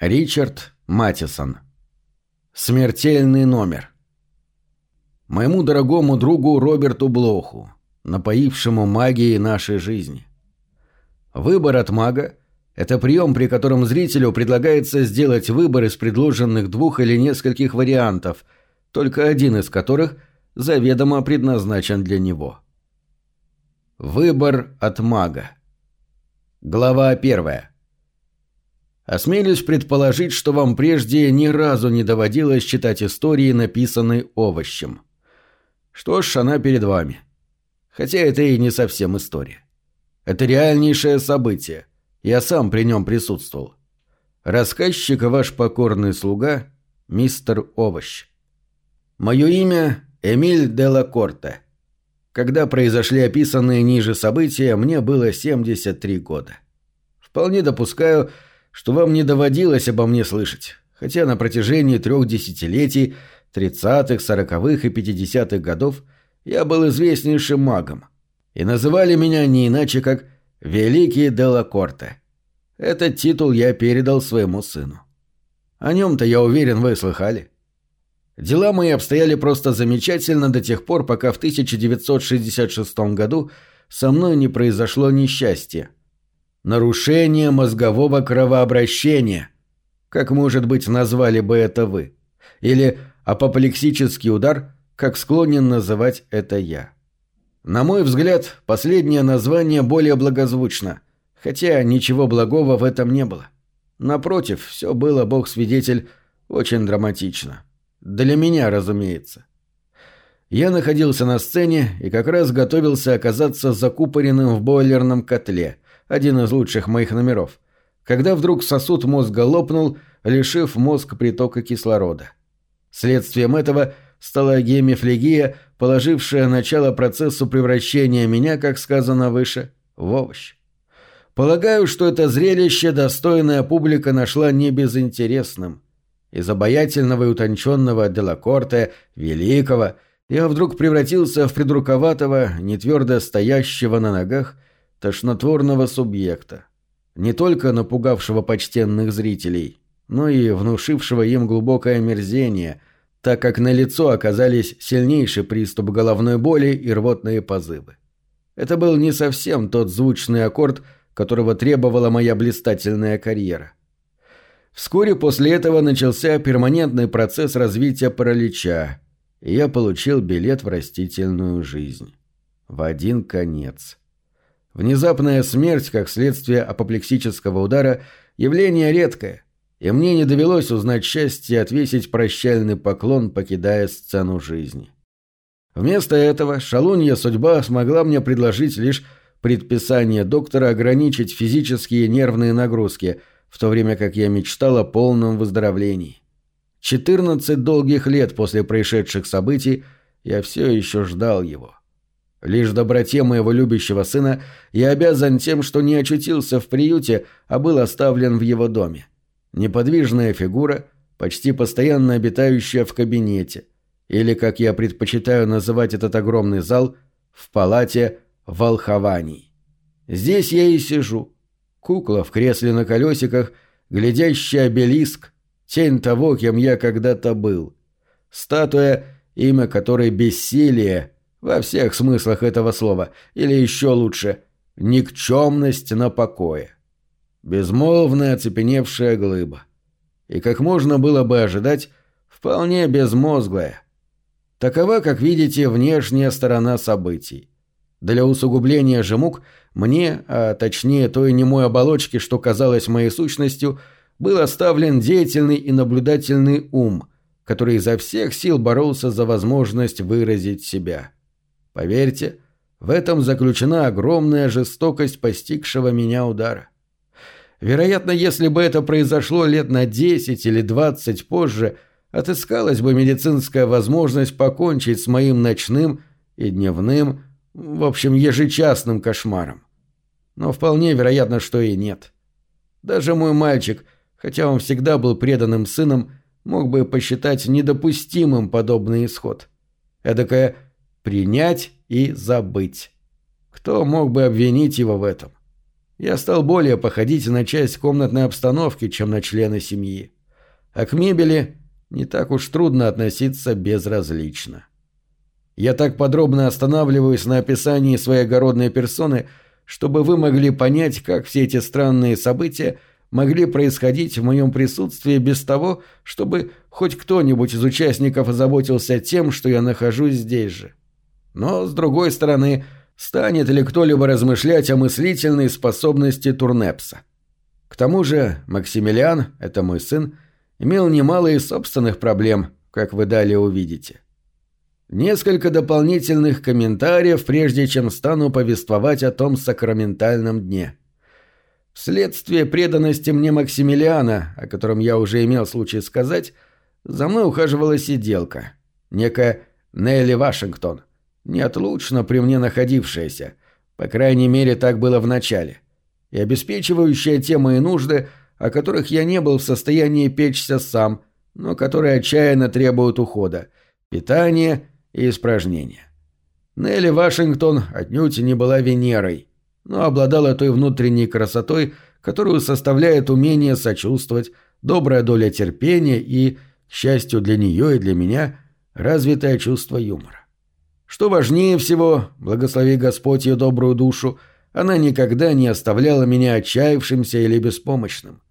Ричард Матисон. Смертельный номер. Моему дорогому другу Роберту Блоху, напоившему магией нашей жизни. Выбор от мага – это прием, при котором зрителю предлагается сделать выбор из предложенных двух или нескольких вариантов, только один из которых заведомо предназначен для него. Выбор от мага. Глава первая. Осмелюсь предположить, что вам прежде ни разу не доводилось читать истории, написанные овощем. Что ж, она перед вами. Хотя это и не совсем история. Это реальнейшее событие. Я сам при нем присутствовал. Рассказчик ваш покорный слуга, мистер Овощ. Мое имя Эмиль де ла Корте. Когда произошли описанные ниже события, мне было 73 года. Вполне допускаю, что вам не доводилось обо мне слышать, хотя на протяжении трех десятилетий, тридцатых, сороковых и пятидесятых годов я был известнейшим магом, и называли меня не иначе, как «Великий Делакорте». Этот титул я передал своему сыну. О нем-то, я уверен, вы слыхали. Дела мои обстояли просто замечательно до тех пор, пока в 1966 году со мной не произошло несчастье – Нарушение мозгового кровообращения. Как, может быть, назвали бы это вы? Или апоплексический удар, как склонен называть это я. На мой взгляд, последнее название более благозвучно, хотя ничего благого в этом не было. Напротив, все было, бог свидетель, очень драматично. Для меня, разумеется. Я находился на сцене и как раз готовился оказаться закупоренным в бойлерном котле – один из лучших моих номеров, когда вдруг сосуд мозга лопнул, лишив мозг притока кислорода. Следствием этого стала гемифлегия, положившая начало процессу превращения меня, как сказано выше, в овощ. Полагаю, что это зрелище достойная публика нашла не безинтересным. Из обаятельного и утонченного Делакорте, великого, я вдруг превратился в придурковатого, нетвердо стоящего на ногах, тошнотворного субъекта, не только напугавшего почтенных зрителей, но и внушившего им глубокое мерзение, так как на лицо оказались сильнейший приступ головной боли и рвотные позывы. Это был не совсем тот звучный аккорд, которого требовала моя блистательная карьера. Вскоре после этого начался перманентный процесс развития паралича, и я получил билет в растительную жизнь. В один конец. Внезапная смерть, как следствие апоплексического удара, явление редкое, и мне не довелось узнать счастье отвесить прощальный поклон, покидая сцену жизни. Вместо этого шалунья судьба смогла мне предложить лишь предписание доктора ограничить физические и нервные нагрузки, в то время как я мечтал о полном выздоровлении. 14 долгих лет после происшедших событий я все еще ждал его. Лишь доброте моего любящего сына я обязан тем, что не очутился в приюте, а был оставлен в его доме. Неподвижная фигура, почти постоянно обитающая в кабинете, или, как я предпочитаю называть этот огромный зал, в палате волхований. Здесь я и сижу. Кукла в кресле на колесиках, глядящий обелиск, тень того, кем я когда-то был. Статуя, имя которой бессилие — во всех смыслах этого слова. Или еще лучше – никчемность на покое. Безмолвная оцепеневшая глыба. И как можно было бы ожидать, вполне безмозглая. Такова, как видите, внешняя сторона событий. Для усугубления же мук мне, а точнее той немой оболочки, что казалось моей сущностью, был оставлен деятельный и наблюдательный ум, который изо всех сил боролся за возможность выразить себя. Поверьте, в этом заключена огромная жестокость постигшего меня удара. Вероятно, если бы это произошло лет на 10 или 20 позже, отыскалась бы медицинская возможность покончить с моим ночным и дневным, в общем, ежечасным кошмаром. Но вполне вероятно, что и нет. Даже мой мальчик, хотя он всегда был преданным сыном, мог бы посчитать недопустимым подобный исход. Эдакая принять и забыть. Кто мог бы обвинить его в этом? я стал более походить на часть комнатной обстановки, чем на члена семьи. А к мебели не так уж трудно относиться безразлично. Я так подробно останавливаюсь на описании своей огородной персоны, чтобы вы могли понять, как все эти странные события могли происходить в моем присутствии без того, чтобы хоть кто-нибудь из участников озаботился тем, что я нахожусь здесь же. Но, с другой стороны, станет ли кто-либо размышлять о мыслительной способности Турнепса? К тому же Максимилиан, это мой сын, имел немало и собственных проблем, как вы далее увидите. Несколько дополнительных комментариев, прежде чем стану повествовать о том сакраментальном дне. Вследствие преданности мне Максимилиана, о котором я уже имел случай сказать, за мной ухаживала сиделка, некая Нелли Вашингтон, неотлучно при мне находившаяся, по крайней мере так было в начале, и обеспечивающая те мои нужды, о которых я не был в состоянии печься сам, но которые отчаянно требуют ухода, питания и испражнения. Нелли Вашингтон отнюдь не была Венерой, но обладала той внутренней красотой, которую составляет умение сочувствовать, добрая доля терпения и, к счастью для нее и для меня, развитое чувство юмора. Что важнее всего, благослови Господь ее добрую душу, она никогда не оставляла меня отчаявшимся или беспомощным.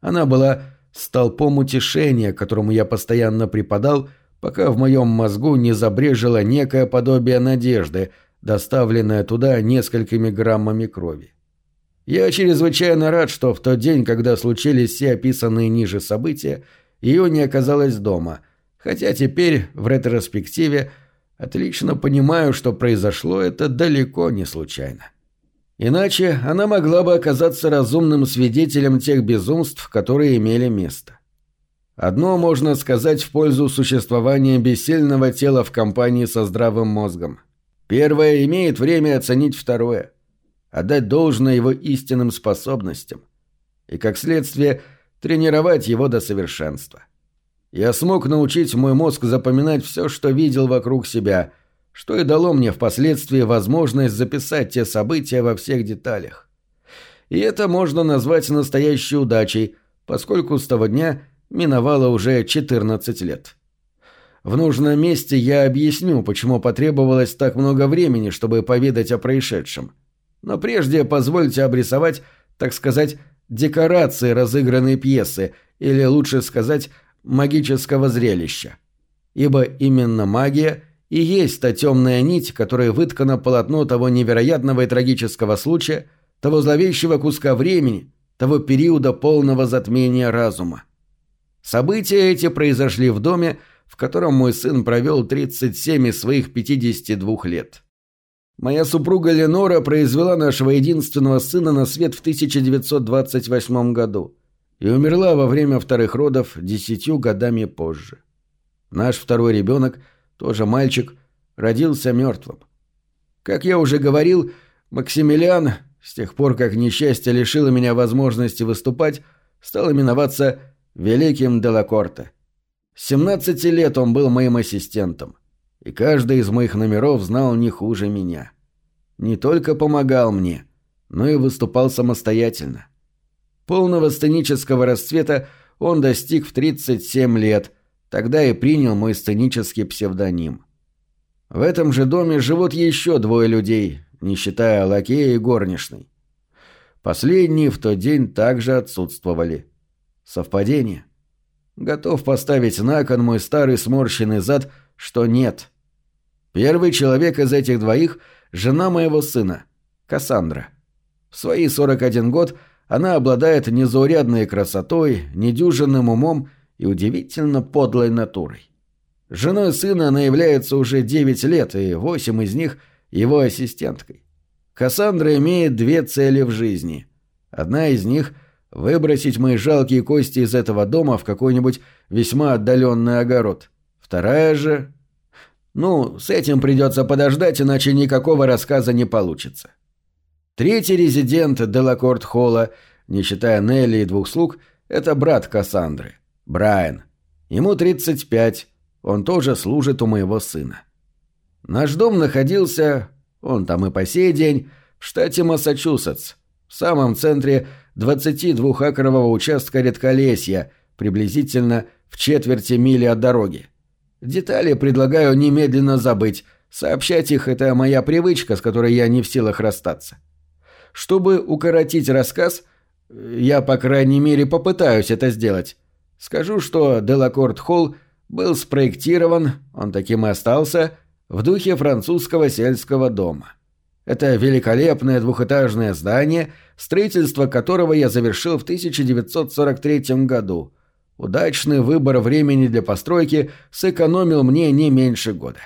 Она была столпом утешения, которому я постоянно преподал, пока в моем мозгу не забрежило некое подобие надежды, доставленная туда несколькими граммами крови. Я чрезвычайно рад, что в тот день, когда случились все описанные ниже события, ее не оказалось дома, хотя теперь, в ретроспективе, отлично понимаю, что произошло это далеко не случайно. Иначе она могла бы оказаться разумным свидетелем тех безумств, которые имели место. Одно можно сказать в пользу существования бессильного тела в компании со здравым мозгом – Первое имеет время оценить второе, отдать должное его истинным способностям и, как следствие, тренировать его до совершенства. Я смог научить мой мозг запоминать все, что видел вокруг себя, что и дало мне впоследствии возможность записать те события во всех деталях. И это можно назвать настоящей удачей, поскольку с того дня миновало уже 14 лет. В нужном месте я объясню, почему потребовалось так много времени, чтобы поведать о происшедшем. Но прежде позвольте обрисовать, так сказать, декорации разыгранной пьесы, или лучше сказать, магического зрелища. Ибо именно магия и есть та темная нить, которой выткано полотно того невероятного и трагического случая, того зловещего куска времени, того периода полного затмения разума. События эти произошли в доме, в котором мой сын провел 37 из своих 52 лет. Моя супруга Ленора произвела нашего единственного сына на свет в 1928 году и умерла во время вторых родов десятью годами позже. Наш второй ребенок, тоже мальчик, родился мертвым. Как я уже говорил, Максимилиан, с тех пор, как несчастье лишило меня возможности выступать, стал именоваться Великим Делакорте. С 17 лет он был моим ассистентом, и каждый из моих номеров знал не хуже меня. Не только помогал мне, но и выступал самостоятельно. Полного сценического расцвета он достиг в 37 лет, тогда и принял мой сценический псевдоним. В этом же доме живут еще двое людей, не считая лакея и горничной. Последние в тот день также отсутствовали. Совпадение? Готов поставить на кон мой старый сморщенный зад, что нет. Первый человек из этих двоих — жена моего сына, Кассандра. В свои 41 год она обладает незаурядной красотой, недюжинным умом и удивительно подлой натурой. Женой сына она является уже 9 лет, и 8 из них — его ассистенткой. Кассандра имеет две цели в жизни. Одна из них — Выбросить мои жалкие кости из этого дома в какой-нибудь весьма отдаленный огород. Вторая же... Ну, с этим придется подождать, иначе никакого рассказа не получится. Третий резидент Делакорт Холла, не считая Нелли и двух слуг, это брат Кассандры, Брайан. Ему 35, он тоже служит у моего сына. Наш дом находился, он там и по сей день, в штате Массачусетс, в самом центре 22-акрового участка редколесья, приблизительно в четверти мили от дороги. Детали предлагаю немедленно забыть, сообщать их – это моя привычка, с которой я не в силах расстаться. Чтобы укоротить рассказ, я, по крайней мере, попытаюсь это сделать. Скажу, что Делакорт Холл был спроектирован, он таким и остался, в духе французского сельского дома. Это великолепное двухэтажное здание, строительство которого я завершил в 1943 году. Удачный выбор времени для постройки сэкономил мне не меньше года.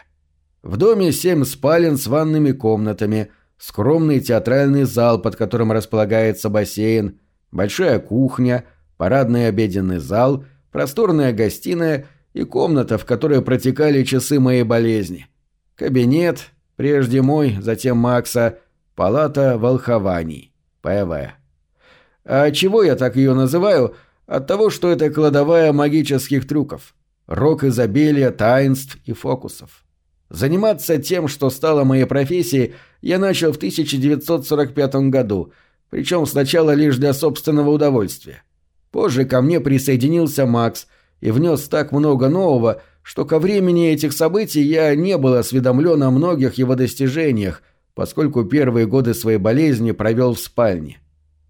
В доме семь спален с ванными комнатами, скромный театральный зал, под которым располагается бассейн, большая кухня, парадный обеденный зал, просторная гостиная и комната, в которой протекали часы моей болезни. Кабинет, прежде мой, затем Макса, палата волхований, ПВ. А чего я так ее называю? От того, что это кладовая магических трюков, рок изобилия, таинств и фокусов. Заниматься тем, что стало моей профессией, я начал в 1945 году, причем сначала лишь для собственного удовольствия. Позже ко мне присоединился Макс и внес так много нового, что ко времени этих событий я не был осведомлен о многих его достижениях, поскольку первые годы своей болезни провел в спальне.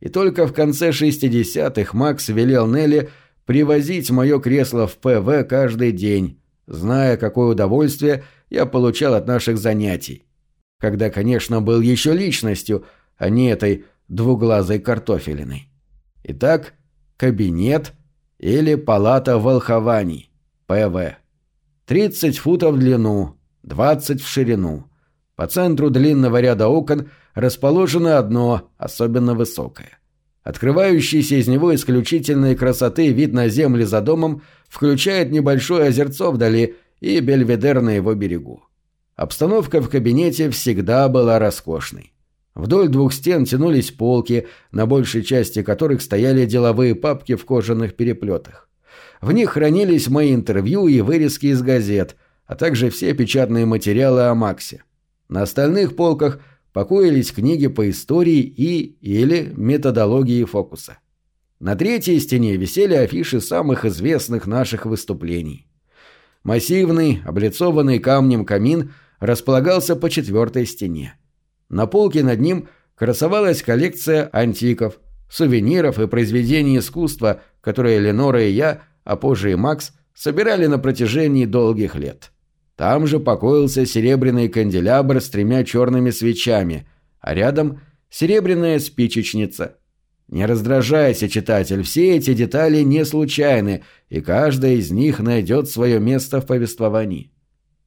И только в конце 60-х Макс велел Нелли привозить мое кресло в ПВ каждый день, зная, какое удовольствие я получал от наших занятий. Когда, конечно, был еще личностью, а не этой двуглазой картофелиной. Итак, кабинет или палата волхований, ПВ. 30 футов в длину, 20 в ширину. По центру длинного ряда окон расположено одно, особенно высокое. Открывающийся из него исключительной красоты вид на земли за домом включает небольшое озерцо вдали и бельведер на его берегу. Обстановка в кабинете всегда была роскошной. Вдоль двух стен тянулись полки, на большей части которых стояли деловые папки в кожаных переплетах. В них хранились мои интервью и вырезки из газет, а также все печатные материалы о Максе. На остальных полках покоились книги по истории и или методологии фокуса. На третьей стене висели афиши самых известных наших выступлений. Массивный, облицованный камнем камин располагался по четвертой стене. На полке над ним красовалась коллекция антиков, сувениров и произведений искусства, которые Ленора и я, а позже и Макс, собирали на протяжении долгих лет. Там же покоился серебряный канделябр с тремя черными свечами, а рядом серебряная спичечница. Не раздражайся, читатель, все эти детали не случайны, и каждая из них найдет свое место в повествовании.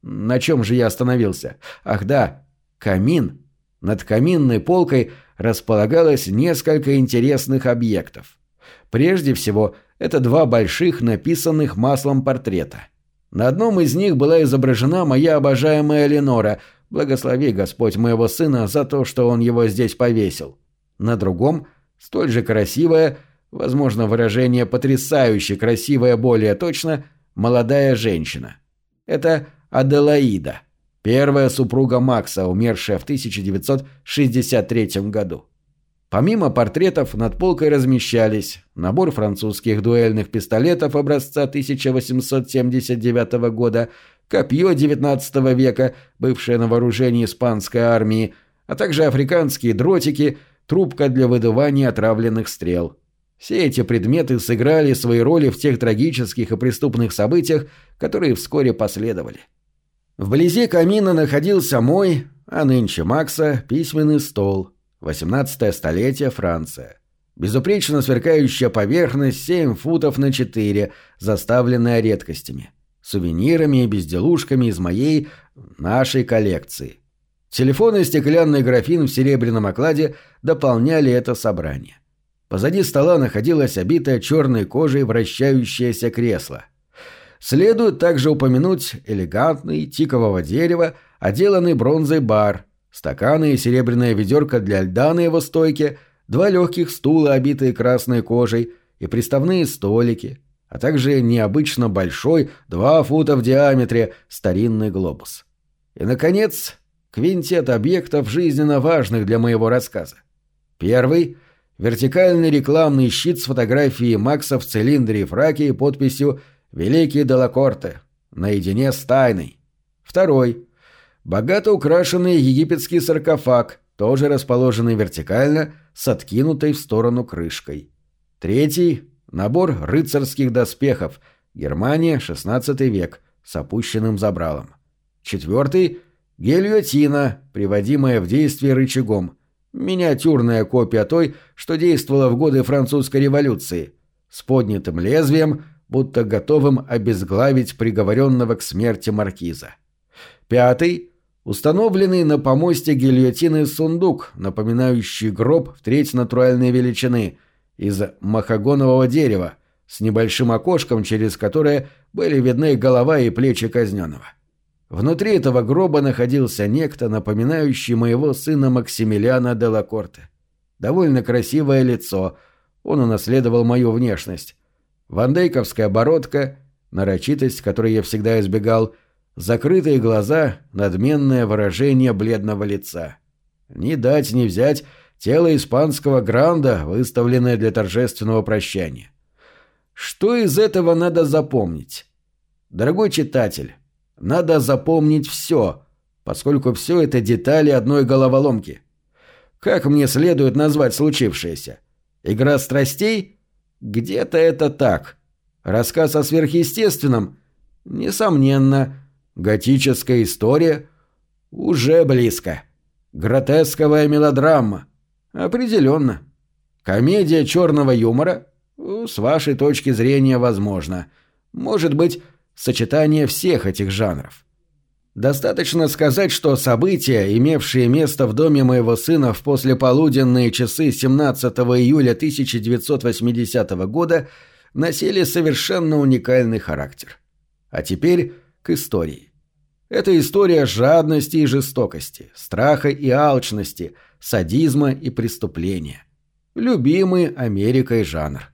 На чем же я остановился? Ах да, камин над каминной полкой располагалось несколько интересных объектов. Прежде всего, это два больших написанных маслом портрета. На одном из них была изображена моя обожаемая Ленора, благослови Господь моего сына за то, что он его здесь повесил. На другом – столь же красивая, возможно, выражение потрясающе красивая более точно, молодая женщина. Это Аделаида – Первая супруга Макса, умершая в 1963 году. Помимо портретов над полкой размещались набор французских дуэльных пистолетов образца 1879 года, копье XIX века, бывшее на вооружении испанской армии, а также африканские дротики, трубка для выдувания отравленных стрел. Все эти предметы сыграли свои роли в тех трагических и преступных событиях, которые вскоре последовали. Вблизи камина находился мой, а нынче Макса, письменный стол. 18 столетие Франция. Безупречно сверкающая поверхность 7 футов на 4, заставленная редкостями. Сувенирами и безделушками из моей, нашей коллекции. Телефон и стеклянный графин в серебряном окладе дополняли это собрание. Позади стола находилось обитое черной кожей вращающееся кресло – Следует также упомянуть элегантный, тикового дерева, отделанный бронзой бар, стаканы и серебряная ведерко для льда на его стойке, два легких стула, обитые красной кожей, и приставные столики, а также необычно большой, два фута в диаметре, старинный глобус. И, наконец, квинтет объектов жизненно важных для моего рассказа. Первый вертикальный рекламный щит с фотографией Макса в цилиндре и фраке и подписью «Великий Делакорте», наедине с тайной. Второй. Богато украшенный египетский саркофаг, тоже расположенный вертикально, с откинутой в сторону крышкой. Третий. Набор рыцарских доспехов. Германия, XVI век, с опущенным забралом. Четвертый. Гильотина, приводимая в действие рычагом. Миниатюрная копия той, что действовала в годы французской революции. С поднятым лезвием, будто готовым обезглавить приговоренного к смерти маркиза. Пятый – установленный на помосте гильотины сундук, напоминающий гроб в треть натуральной величины, из махагонового дерева, с небольшим окошком, через которое были видны голова и плечи казненного. Внутри этого гроба находился некто, напоминающий моего сына Максимилиана де Лакорте. Довольно красивое лицо, он унаследовал мою внешность. Вандейковская бородка, нарочитость, которой я всегда избегал, закрытые глаза, надменное выражение бледного лица. Ни дать, ни взять тело испанского гранда, выставленное для торжественного прощания. Что из этого надо запомнить? Дорогой читатель, надо запомнить все, поскольку все это детали одной головоломки. Как мне следует назвать случившееся? Игра страстей? Где-то это так. Рассказ о сверхъестественном? Несомненно. Готическая история? Уже близко. Гротесковая мелодрама? Определенно. Комедия черного юмора? С вашей точки зрения, возможно. Может быть, сочетание всех этих жанров. Достаточно сказать, что события, имевшие место в доме моего сына в послеполуденные часы 17 июля 1980 года, носили совершенно уникальный характер. А теперь к истории. Это история жадности и жестокости, страха и алчности, садизма и преступления. Любимый Америкой жанр.